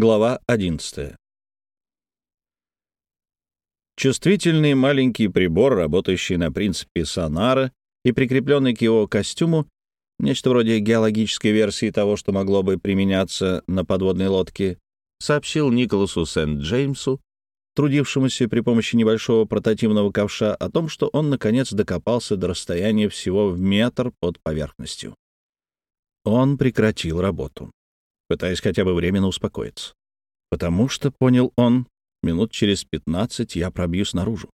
Глава 11. Чувствительный маленький прибор, работающий на принципе сонара и прикрепленный к его костюму, нечто вроде геологической версии того, что могло бы применяться на подводной лодке, сообщил Николасу Сент-Джеймсу, трудившемуся при помощи небольшого портативного ковша, о том, что он, наконец, докопался до расстояния всего в метр под поверхностью. Он прекратил работу пытаясь хотя бы временно успокоиться. Потому что, понял он, минут через пятнадцать я пробьюсь наружу.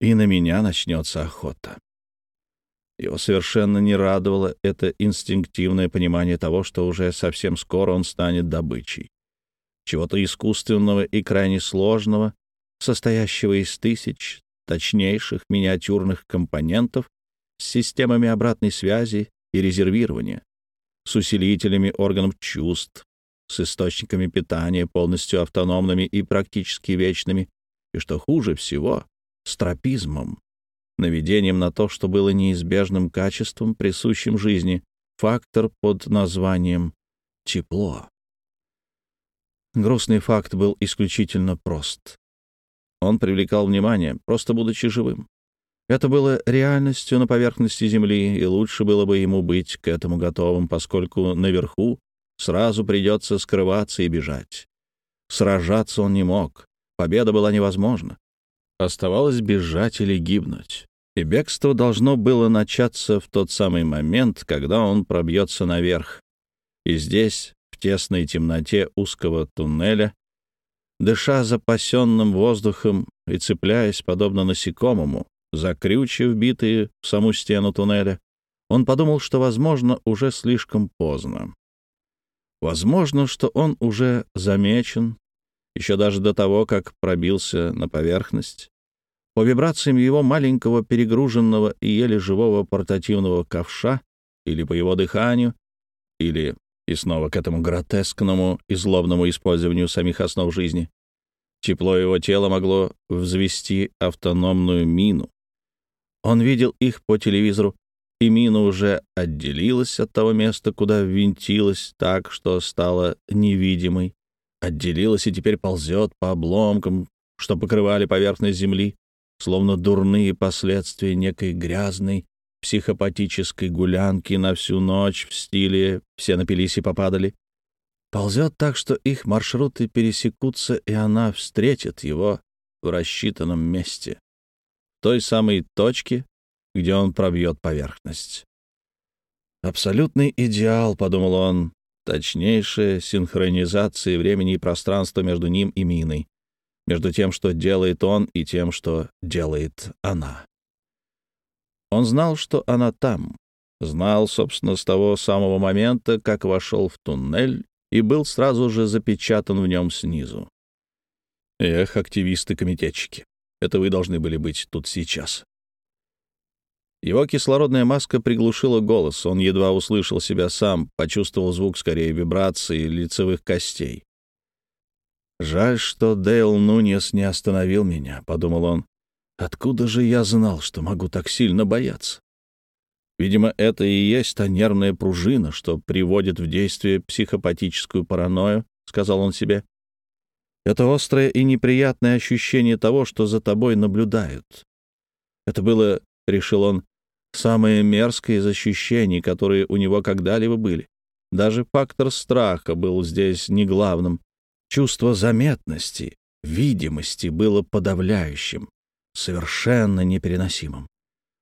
И на меня начнется охота. Его совершенно не радовало это инстинктивное понимание того, что уже совсем скоро он станет добычей. Чего-то искусственного и крайне сложного, состоящего из тысяч точнейших миниатюрных компонентов с системами обратной связи и резервирования, с усилителями органов чувств, с источниками питания, полностью автономными и практически вечными, и, что хуже всего, с тропизмом, наведением на то, что было неизбежным качеством, присущим жизни, фактор под названием тепло. Грустный факт был исключительно прост. Он привлекал внимание, просто будучи живым. Это было реальностью на поверхности Земли, и лучше было бы ему быть к этому готовым, поскольку наверху сразу придется скрываться и бежать. Сражаться он не мог, победа была невозможна. Оставалось бежать или гибнуть. И бегство должно было начаться в тот самый момент, когда он пробьется наверх. И здесь, в тесной темноте узкого туннеля, дыша запасенным воздухом и цепляясь, подобно насекомому, за вбитые в саму стену туннеля, он подумал, что, возможно, уже слишком поздно. Возможно, что он уже замечен, еще даже до того, как пробился на поверхность. По вибрациям его маленького перегруженного и еле живого портативного ковша, или по его дыханию, или, и снова к этому гротескному и злобному использованию самих основ жизни, тепло его тела могло взвести автономную мину, он видел их по телевизору, и мина уже отделилась от того места, куда ввинтилась так, что стала невидимой. Отделилась и теперь ползет по обломкам, что покрывали поверхность Земли, словно дурные последствия некой грязной психопатической гулянки на всю ночь в стиле «все напились и попадали». Ползет так, что их маршруты пересекутся, и она встретит его в рассчитанном месте той самой точке, где он пробьет поверхность. «Абсолютный идеал», — подумал он, — точнейшая синхронизация времени и пространства между ним и миной, между тем, что делает он, и тем, что делает она. Он знал, что она там, знал, собственно, с того самого момента, как вошел в туннель и был сразу же запечатан в нем снизу. Эх, активисты-комитетчики. Это вы должны были быть тут сейчас. Его кислородная маска приглушила голос. Он едва услышал себя сам, почувствовал звук скорее вибрации лицевых костей. «Жаль, что Дейл Нуньес не остановил меня», — подумал он. «Откуда же я знал, что могу так сильно бояться?» Видимо, это и есть та нервная пружина, что приводит в действие психопатическую паранойю, — сказал он себе. Это острое и неприятное ощущение того, что за тобой наблюдают. Это было, решил он, самое мерзкое из ощущений, которые у него когда-либо были. Даже фактор страха был здесь не главным. Чувство заметности, видимости было подавляющим, совершенно непереносимым.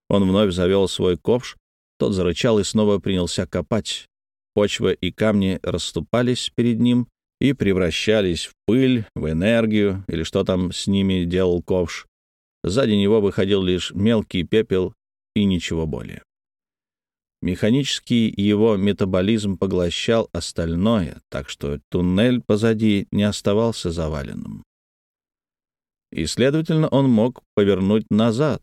Он вновь завел свой ковш, тот зарычал и снова принялся копать. Почва и камни расступались перед ним, и превращались в пыль, в энергию или что там с ними делал ковш. Сзади него выходил лишь мелкий пепел и ничего более. Механический его метаболизм поглощал остальное, так что туннель позади не оставался заваленным. И, следовательно, он мог повернуть назад.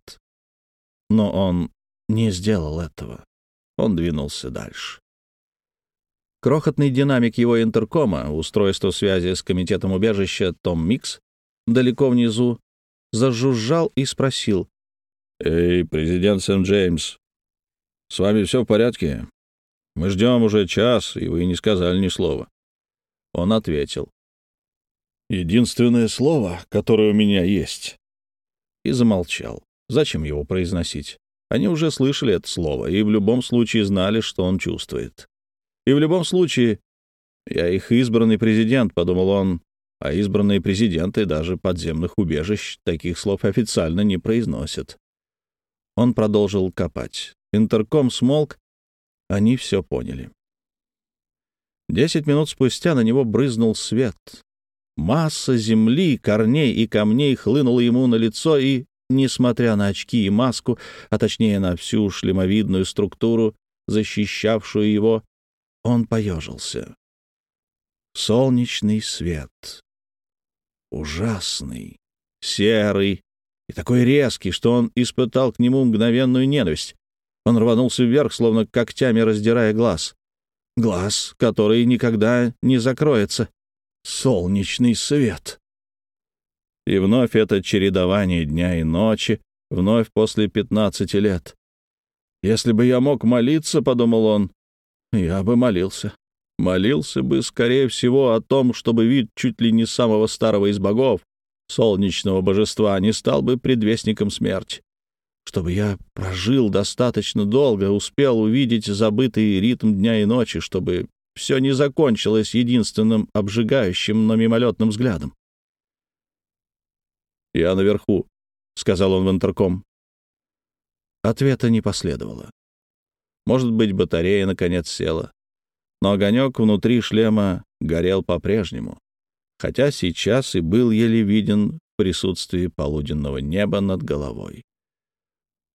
Но он не сделал этого. Он двинулся дальше. Крохотный динамик его интеркома, устройство связи с комитетом убежища Том Микс, далеко внизу, зажужжал и спросил. «Эй, президент Сент-Джеймс, с вами все в порядке? Мы ждем уже час, и вы не сказали ни слова». Он ответил. Единственное слово, которое у меня есть». И замолчал. Зачем его произносить? Они уже слышали это слово и в любом случае знали, что он чувствует. И в любом случае, я их избранный президент, подумал он, а избранные президенты даже подземных убежищ таких слов официально не произносят. Он продолжил копать. Интерком смолк, они все поняли. Десять минут спустя на него брызнул свет. Масса земли, корней и камней хлынула ему на лицо, и, несмотря на очки и маску, а точнее на всю шлемовидную структуру, защищавшую его, он поежился. Солнечный свет. Ужасный, серый и такой резкий, что он испытал к нему мгновенную ненависть. Он рванулся вверх, словно когтями раздирая глаз. Глаз, который никогда не закроется. Солнечный свет. И вновь это чередование дня и ночи, вновь после пятнадцати лет. «Если бы я мог молиться, — подумал он, — я бы молился. Молился бы, скорее всего, о том, чтобы вид чуть ли не самого старого из богов, солнечного божества, не стал бы предвестником смерти чтобы я прожил достаточно долго, успел увидеть забытый ритм дня и ночи, чтобы все не закончилось единственным обжигающим, но мимолетным взглядом. «Я наверху», — сказал он в интерком. Ответа не последовало. Может быть, батарея наконец села. Но огонек внутри шлема горел по-прежнему, хотя сейчас и был еле виден в присутствии полуденного неба над головой.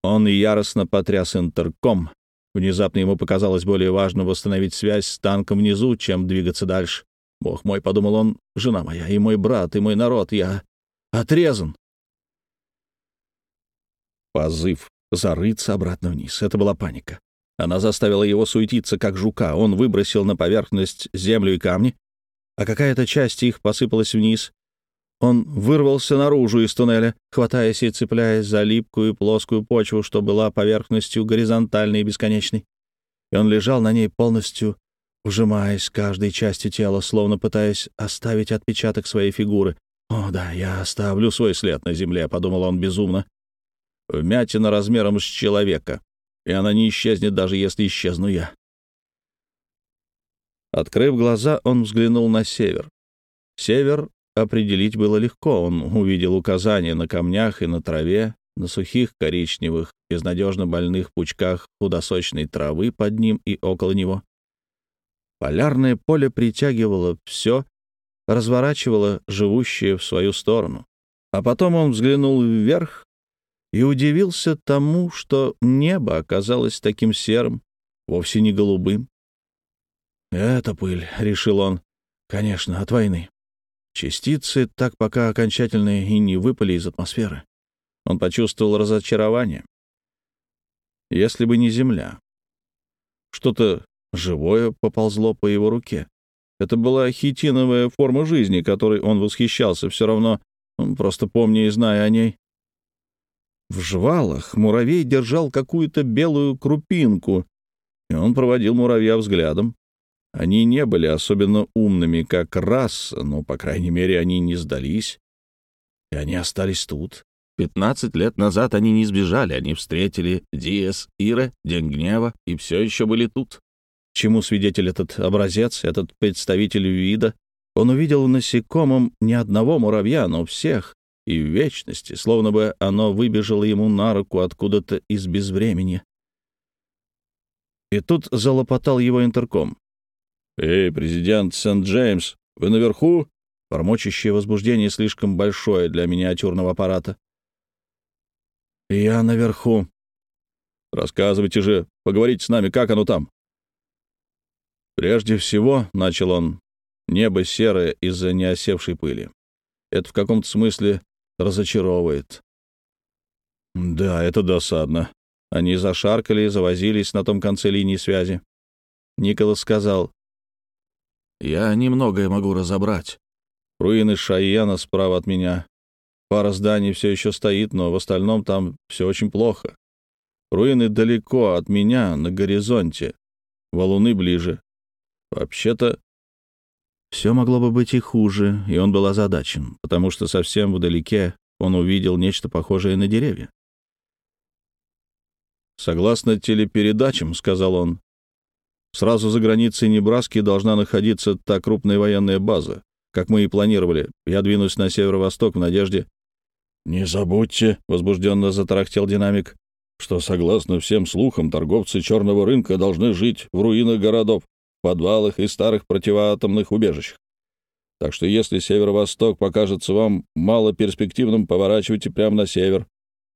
Он яростно потряс интерком. Внезапно ему показалось более важно восстановить связь с танком внизу, чем двигаться дальше. «Бог мой», — подумал он, — «жена моя, и мой брат, и мой народ, я отрезан». Позыв зарыться обратно вниз. Это была паника. Она заставила его суетиться, как жука. Он выбросил на поверхность землю и камни, а какая-то часть их посыпалась вниз, он вырвался наружу из туннеля, хватаясь и цепляясь за липкую плоскую почву, что была поверхностью горизонтальной и бесконечной. И он лежал на ней полностью, ужимаясь каждой частью тела, словно пытаясь оставить отпечаток своей фигуры. «О, да, я оставлю свой след на земле», — подумал он безумно. «Вмятина размером с человека, и она не исчезнет, даже если исчезну я». Открыв глаза, он взглянул на север. Север определить было легко. Он увидел указания на камнях и на траве, на сухих коричневых, безнадежно больных пучках худосочной травы под ним и около него. Полярное поле притягивало все, разворачивало живущее в свою сторону. А потом он взглянул вверх и удивился тому, что небо оказалось таким серым, вовсе не голубым. «Это пыль», — решил он, — «конечно, от войны». Частицы так пока окончательно и не выпали из атмосферы. Он почувствовал разочарование. Если бы не Земля. Что-то живое поползло по его руке. Это была хитиновая форма жизни, которой он восхищался, все равно, просто помня и зная о ней. В жвалах муравей держал какую-то белую крупинку, и он проводил муравья взглядом. Они не были особенно умными как раса, но, по крайней мере, они не сдались. И они остались тут. Пятнадцать лет назад они не сбежали, они встретили Диас, Ира, День гнева и все еще были тут. Чему свидетель этот образец, этот представитель вида? Он увидел в насекомом не одного муравья, но всех, и в вечности, словно бы оно выбежало ему на руку откуда-то из безвремени. И тут залопотал его интерком. «Эй, президент Сент-Джеймс, вы наверху?» Бормочащее возбуждение слишком большое для миниатюрного аппарата. «Я наверху». «Рассказывайте же, поговорите с нами, как оно там?» «Прежде всего», — начал он, — «небо серое из-за неосевшей пыли. Это в каком-то смысле разочаровывает». «Да, это досадно». Они зашаркали, завозились на том конце линии связи. Николас сказал, я немногое могу разобрать. Руины Шайена справа от меня. Пара зданий все еще стоит, но в остальном там все очень плохо. Руины далеко от меня, на горизонте. Валуны ближе. Вообще-то... Все могло бы быть и хуже, и он был озадачен, потому что совсем вдалеке он увидел нечто похожее на деревья. «Согласно телепередачам», — сказал он, — «сразу за границей Небраски должна находиться та крупная военная база, как мы и планировали. Я двинусь на северо-восток в надежде...» «Не забудьте», — возбужденно затарахтел динамик, «что, согласно всем слухам, торговцы черного рынка должны жить в руинах городов подвалах и старых противоатомных убежищах. Так что если северо-восток покажется вам малоперспективным, поворачивайте прямо на север,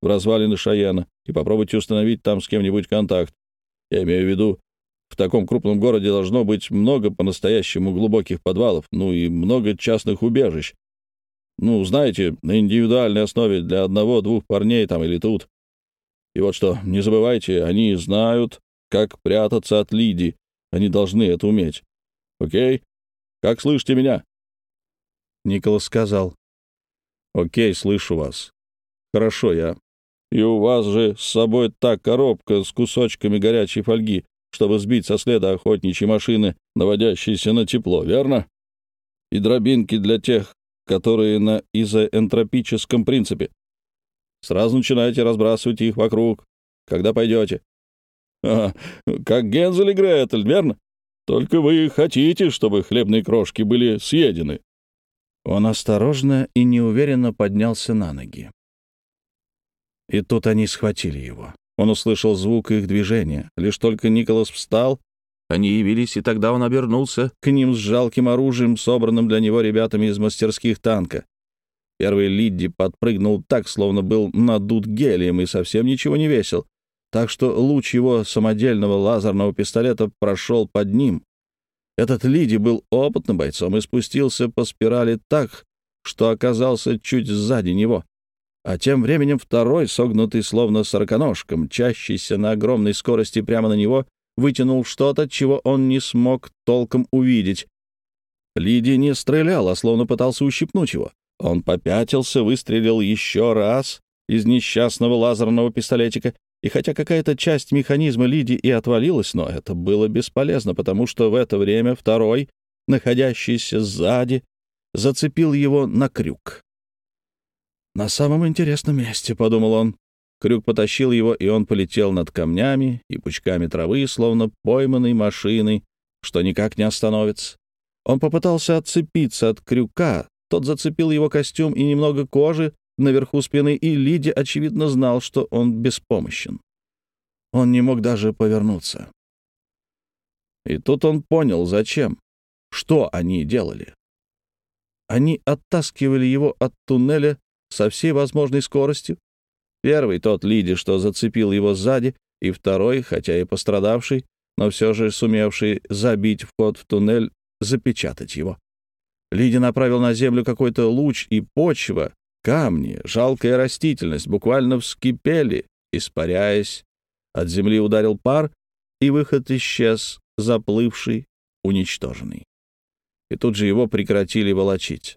в развалины Шаяна, и попробуйте установить там с кем-нибудь контакт. Я имею в виду, в таком крупном городе должно быть много по-настоящему глубоких подвалов, ну и много частных убежищ. Ну, знаете, на индивидуальной основе для одного-двух парней там или тут. И вот что, не забывайте, они знают, как прятаться от Лиди, они должны это уметь. Окей? Как слышите меня?» Николас сказал. «Окей, слышу вас. Хорошо, я...» «И у вас же с собой та коробка с кусочками горячей фольги, чтобы сбить со следа охотничьей машины, наводящейся на тепло, верно? И дробинки для тех, которые на изоэнтропическом принципе. Сразу начинайте разбрасывать их вокруг, когда пойдете. А, как Гензель и Гретель, верно? Только вы хотите, чтобы хлебные крошки были съедены». Он осторожно и неуверенно поднялся на ноги. И тут они схватили его. Он услышал звук их движения. Лишь только Николас встал, они явились, и тогда он обернулся к ним с жалким оружием, собранным для него ребятами из мастерских танка. Первый Лидди подпрыгнул так, словно был надут гелием и совсем ничего не весил так что луч его самодельного лазерного пистолета прошел под ним. Этот Лиди был опытным бойцом и спустился по спирали так, что оказался чуть сзади него. А тем временем второй, согнутый словно сороконожка, мчащийся на огромной скорости прямо на него, вытянул что-то, чего он не смог толком увидеть. Лиди не стрелял, а словно пытался ущипнуть его. Он попятился, выстрелил еще раз из несчастного лазерного пистолетика и хотя какая-то часть механизма Лиди и отвалилась, но это было бесполезно, потому что в это время второй, находящийся сзади, зацепил его на крюк. «На самом интересном месте», — подумал он. Крюк потащил его, и он полетел над камнями и пучками травы, словно пойманной машиной, что никак не остановится. Он попытался отцепиться от крюка, тот зацепил его костюм и немного кожи, наверху спины, и Лиди, очевидно, знал, что он беспомощен. Он не мог даже повернуться. И тут он понял, зачем, что они делали. Они оттаскивали его от туннеля со всей возможной скоростью. Первый — тот Лиди, что зацепил его сзади, и второй, хотя и пострадавший, но все же сумевший забить вход в туннель, запечатать его. Лиди направил на землю какой-то луч, и почва, Камни, жалкая растительность буквально вскипели, испаряясь. От земли ударил пар, и выход исчез, заплывший, уничтоженный. И тут же его прекратили волочить.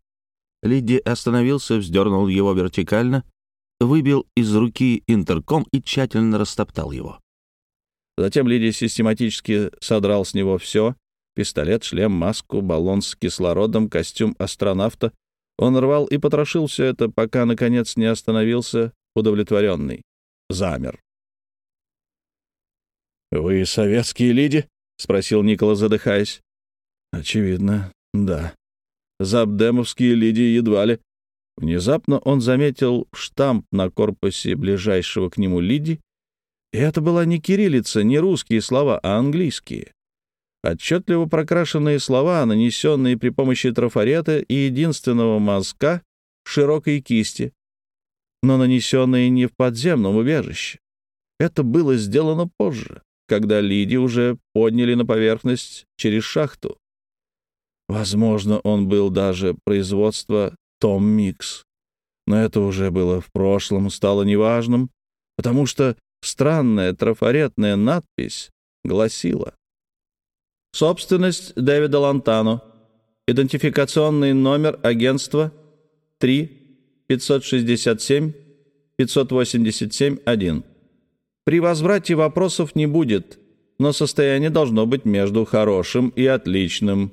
Лидди остановился, вздернул его вертикально, выбил из руки интерком и тщательно растоптал его. Затем Лидди систематически содрал с него все — пистолет, шлем, маску, баллон с кислородом, костюм астронавта, он рвал и потрошил все это, пока, наконец, не остановился удовлетворенный. Замер. «Вы советские лиди?» — спросил Никола, задыхаясь. «Очевидно, да. Забдемовские лиди едва ли». Внезапно он заметил штамп на корпусе ближайшего к нему лиди, и это была не кириллица, не русские слова, а английские. Отчетливо прокрашенные слова, нанесенные при помощи трафарета и единственного мазка широкой кисти, но нанесенные не в подземном убежище. Это было сделано позже, когда Лиди уже подняли на поверхность через шахту. Возможно, он был даже производство Том Микс. Но это уже было в прошлом, стало неважным, потому что странная трафаретная надпись гласила Собственность Дэвида Лантано. Идентификационный номер агентства 3 567 587 1. При возврате вопросов не будет, но состояние должно быть между хорошим и отличным.